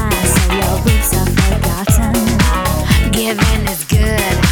lie, so your roots are forgotten. Giving is good.